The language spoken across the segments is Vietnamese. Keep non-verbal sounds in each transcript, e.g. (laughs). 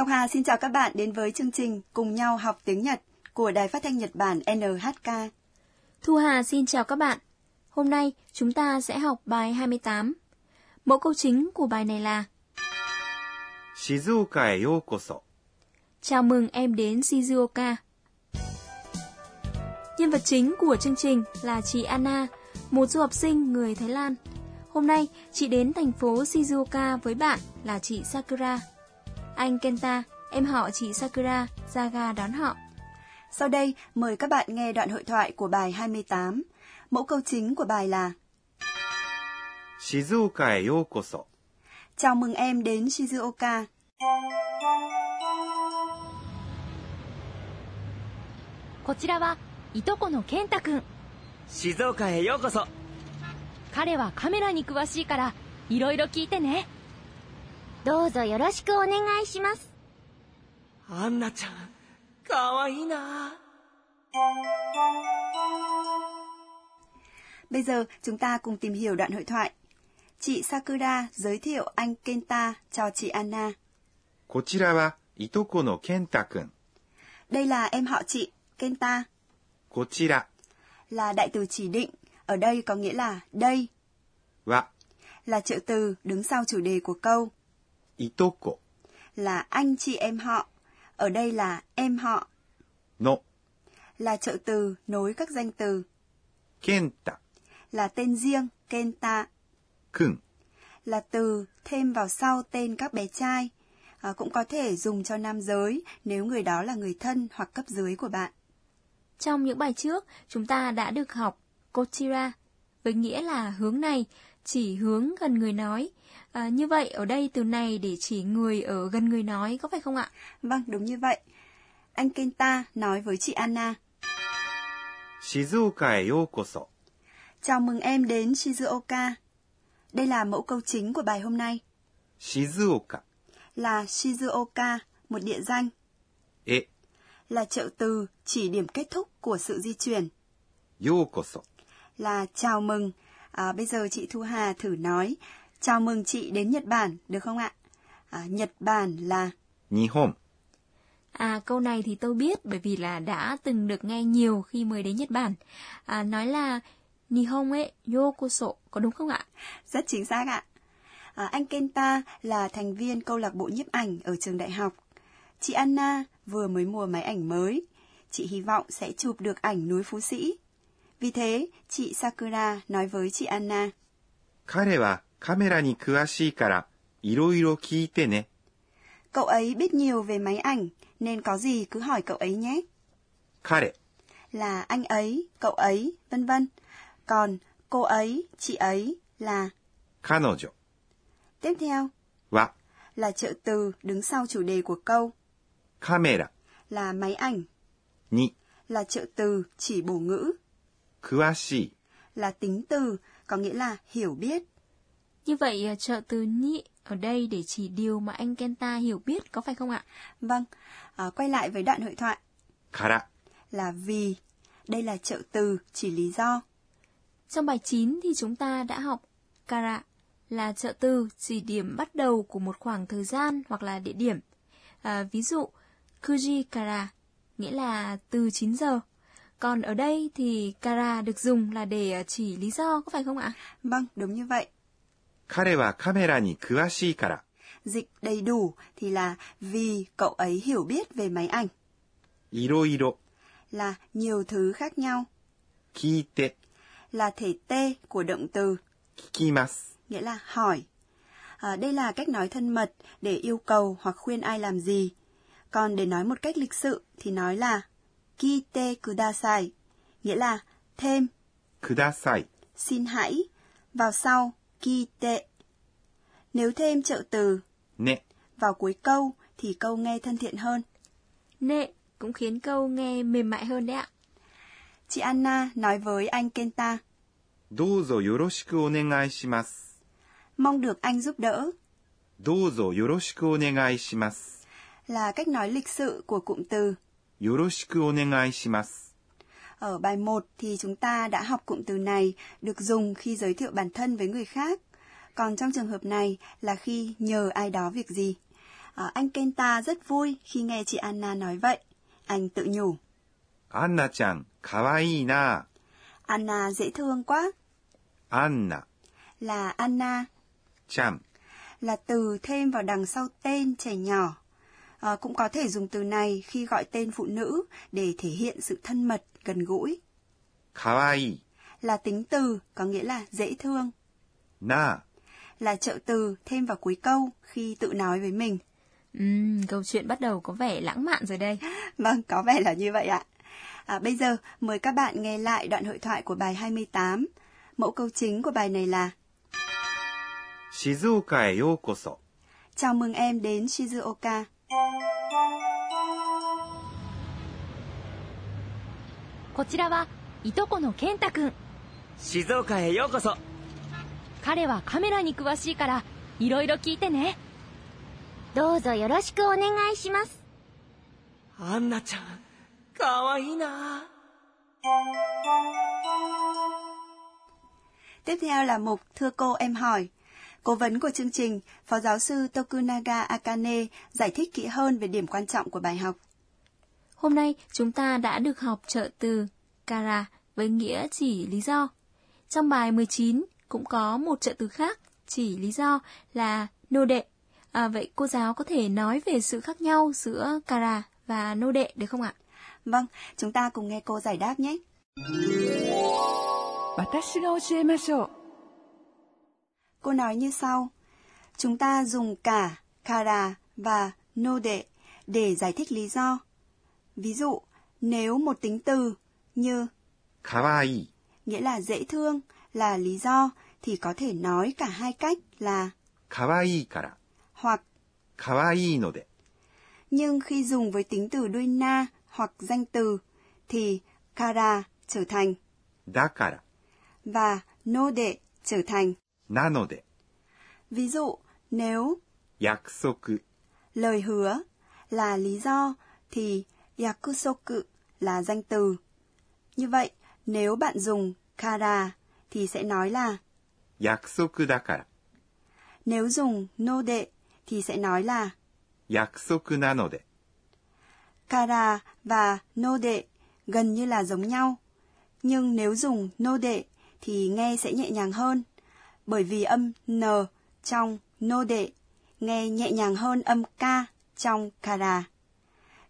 Ngọc Hà xin chào các bạn đến với chương trình Cùng nhau học tiếng Nhật của Đài Phát thanh Nhật Bản NHK. Thu Hà xin chào các bạn. Hôm nay chúng ta sẽ học bài 28. Mẫu câu chính của bài này là Shizuoka e yokoso. Chào mừng em đến Shizuoka. Nhân vật chính của chương trình là chị Anna, một du học sinh người Thái Lan. Hôm nay, chị đến thành phố Shizuoka với bạn là chị Sakura. Anh Kenta, em họ chị Sakura, ra ga đón họ. Sau đây, mời các bạn nghe đoạn hội thoại của bài 28. Mẫu câu chính của bài là 静岡へようこそ。 Chào mừng em đến Shizuoka. こちらはいとこの健太くん静岡へようこそ彼はカメラに詳しいからいろいろ聞いてね どうぞよろしくお願いします。アンナちゃんかわいいな Bây giờ chúng ta cùng tìm hiểu đoạn hội thoại. Chị Sakura giới thiệu anh Kenta cho chị Anna. こちらはいとこの健太くん。 Đây là em họ chị, Kenta, こちら là đại từ chỉ định, ở đây có nghĩa là đây, は là trợ từ đứng sau chủ đề của câu, いとこ là anh chị em họ, ở đây là em họ, の là trợ từ nối các danh từ, 健太 là tên riêng, Kenta, くん。 là từ thêm vào sau tên các bé trai, à, cũng có thể dùng cho nam giới nếu người đó là người thân hoặc cấp dưới của bạn. Trong những bài trước, chúng ta đã được học Kochira, với nghĩa là hướng này, chỉ hướng gần người nói. À, như vậy ở đây từ này để chỉ người ở gần người nói có phải không ạ? Vâng, đúng như vậy. Anh Kenta nói với chị Anna. Shizuoka e yokoso. Chào mừng em đến Shizuoka. Đây là mẫu câu chính của bài hôm nay. Shizuoka là Shizuoka, một địa danh. E là trợ từ chỉ điểm kết thúc của sự di chuyển. Yokoso là chào mừng À, bây giờ chị Thu Hà thử nói, chào mừng chị đến Nhật Bản, được không ạ? À, Nhật Bản là 日本 À, câu này thì tôi biết bởi vì là đã từng được nghe nhiều khi mới đến Nhật Bản. À, nói là Nihon e yokoso, có đúng không ạ? Rất chính xác ạ. À, anh Kenta là thành viên câu lạc bộ nhiếp ảnh ở trường đại học. Chị Anna vừa mới mua máy ảnh mới. Chị hy vọng sẽ chụp được ảnh núi Phú Sĩ. Vì thế, chị Sakura nói với chị Anna, 彼はカメラに詳しいから、いろいろ聞いてね。 cậu ấy biết nhiều về máy ảnh, nên có gì cứ hỏi cậu ấy nhé. 彼 Là anh ấy, cậu ấy, vân vân. Còn cô ấy, chị ấy là 彼女 tiếp theo は là trợ từ đứng sau chủ đề của câu, カメラ là máy ảnh, に là trợ từ chỉ bổ ngữ, 詳しい là tính từ, có nghĩa là hiểu biết. Như vậy, à, trợ từ nhị ở đây để chỉ điều mà anh Kenta hiểu biết, có phải không ạ? Vâng, à, quay lại với đoạn hội thoại から、 là vì. Đây là trợ từ chỉ lý do. Trong bài 9 thì chúng ta đã học kara là trợ từ chỉ điểm bắt đầu của một khoảng thời gian hoặc là địa điểm. À, ví dụ, kuji kara nghĩa là từ 9 giờ. Còn ở đây thì kara được dùng là để à, chỉ lý do, có phải không ạ? Vâng, đúng như vậy. 彼はカメラに詳しいから、 Dịch đầy đủ thì là vì cậu ấy hiểu biết về máy ảnh, いろいろ là nhiều thứ khác nhau, 聞いて là thể t của động từ, 聞きます。 nghĩa là hỏi. À, đây là cách nói thân mật để yêu cầu hoặc khuyên ai làm gì. Còn để nói một cách lịch sự thì nói là kite kudasai, nghĩa là thêm kudasai, xin hãy, vào sau kite. Nếu thêm trợ từ ne vào cuối câu thì câu nghe thân thiện hơn. Nệ cũng khiến câu nghe mềm mại hơn đấy ạ. Chị Anna nói với anh Kenta. Dozo. Mong được anh giúp đỡ. Dozo. Là cách nói lịch sự của cụm từ よろしくお願いします。 Ở bài 1 thì chúng ta đã học cụm từ này được dùng khi giới thiệu bản thân với người khác. Còn trong trường hợp này là khi nhờ ai đó việc gì. À, anh Kenta rất vui khi nghe chị Anna nói vậy. Anh tự nhủ. アンナちゃん、かわいいな。 Anna dễ thương quá. アンナ、 Là Anna ちゃん、 là từ thêm vào đằng sau tên trẻ nhỏ. à, cũng có thể dùng từ này khi gọi tên phụ nữ để thể hiện sự thân mật, gần gũi. Kawaii là tính từ, có nghĩa là dễ thương. Na là trợ từ thêm vào cuối câu khi tự nói với mình. Uhm, câu chuyện bắt đầu có vẻ lãng mạn rồi đây. (laughs) Vâng, có vẻ là như vậy ạ. À, bây giờ mời các bạn nghe lại đoạn hội thoại của bài 28. Mẫu câu chính của bài này là Shizuoka e. Chào mừng em đến Shizuoka. こちらはいとこの健太くん静岡へようこそ彼はカメラに詳しいからいろいろ聞いてねどうぞよろしくお願いします。アンナちゃんかわいいな Tiếp theo là mục Thưa cô em hỏi. Cố vấn của chương trình, Phó giáo sư Tokunaga Akane giải thích kỹ hơn về điểm quan trọng của bài học. Hôm nay chúng ta đã được học trợ từ kara với nghĩa chỉ lý do. Trong bài 19 cũng có một trợ từ khác chỉ lý do là nô đệ. À, vậy cô giáo có thể nói về sự khác nhau giữa kara và nô đệ được không ạ? Vâng, chúng ta cùng nghe cô giải đáp nhé. 私が教えましょう Cô nói như sau. Chúng ta dùng cả, kara và nô đệ để giải thích lý do. Ví dụ, nếu một tính từ như kawaii nghĩa là dễ thương là lý do thì có thể nói cả hai cách là kawaii kara hoặc kawaii node. Nhưng khi dùng với tính từ đuôi na hoặc danh từ thì kara trở thành dakara và node trở thành なので、 Ví dụ, nếu 約束、 lời hứa là lý do thì yakusoku là danh từ. Như vậy, nếu bạn dùng kara thì sẽ nói là 約束だから、 nếu dùng node thì sẽ nói là 約束なので、 kara và node gần như là giống nhau. Nhưng nếu dùng node thì nghe sẽ nhẹ nhàng hơn, bởi vì âm n trong nô đệ nghe nhẹ nhàng hơn âm k trong kara.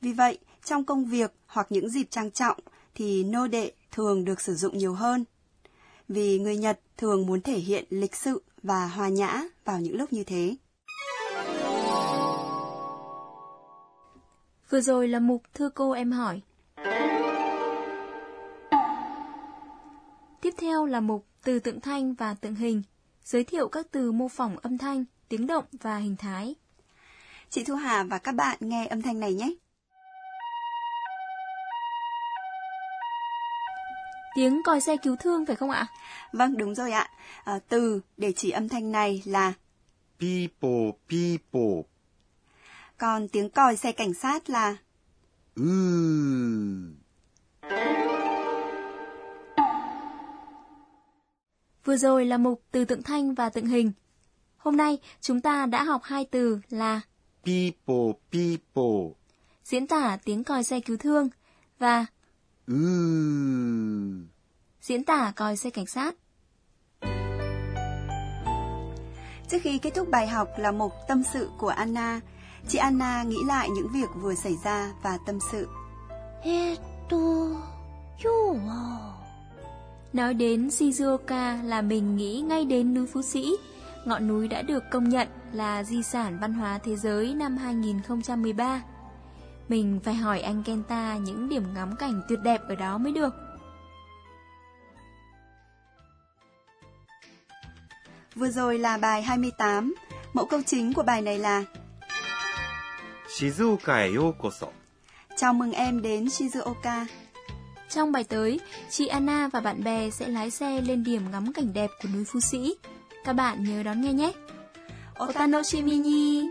Vì vậy, trong công việc hoặc những dịp trang trọng thì nô đệ thường được sử dụng nhiều hơn. Vì người Nhật thường muốn thể hiện lịch sự và hòa nhã vào những lúc như thế. Vừa rồi là mục Thưa cô em hỏi. Tiếp theo là mục Từ tượng thanh và tượng hình, giới thiệu các từ mô phỏng âm thanh, tiếng động và hình thái. Chị Thu Hà và các bạn nghe âm thanh này nhé. Tiếng còi xe cứu thương phải không ạ? Vâng, đúng rồi ạ. À, từ để chỉ âm thanh này là pipo pipo. Còn tiếng còi xe cảnh sát là ừ. Vừa rồi là mục từ tượng thanh và tượng hình. Hôm nay chúng ta đã học hai từ là people people diễn tả tiếng còi xe cứu thương và ừ. diễn tả còi xe cảnh sát. Trước khi kết thúc bài học là mục tâm sự của Anna. Chị Anna nghĩ lại những việc vừa xảy ra và tâm sự. Eto, yo Nói đến Shizuoka là mình nghĩ ngay đến núi Phú Sĩ, ngọn núi đã được công nhận là di sản văn hóa thế giới năm 2013. Mình phải hỏi anh Kenta những điểm ngắm cảnh tuyệt đẹp ở đó mới được. Vừa rồi là bài 28, mẫu câu chính của bài này là Shizuoka e yokoso. Chào mừng em đến Shizuoka. Trong bài tới, chị Anna và bạn bè sẽ lái xe lên điểm ngắm cảnh đẹp của núi Phú Sĩ. Các bạn nhớ đón nghe nhé. Otanoshimi ni!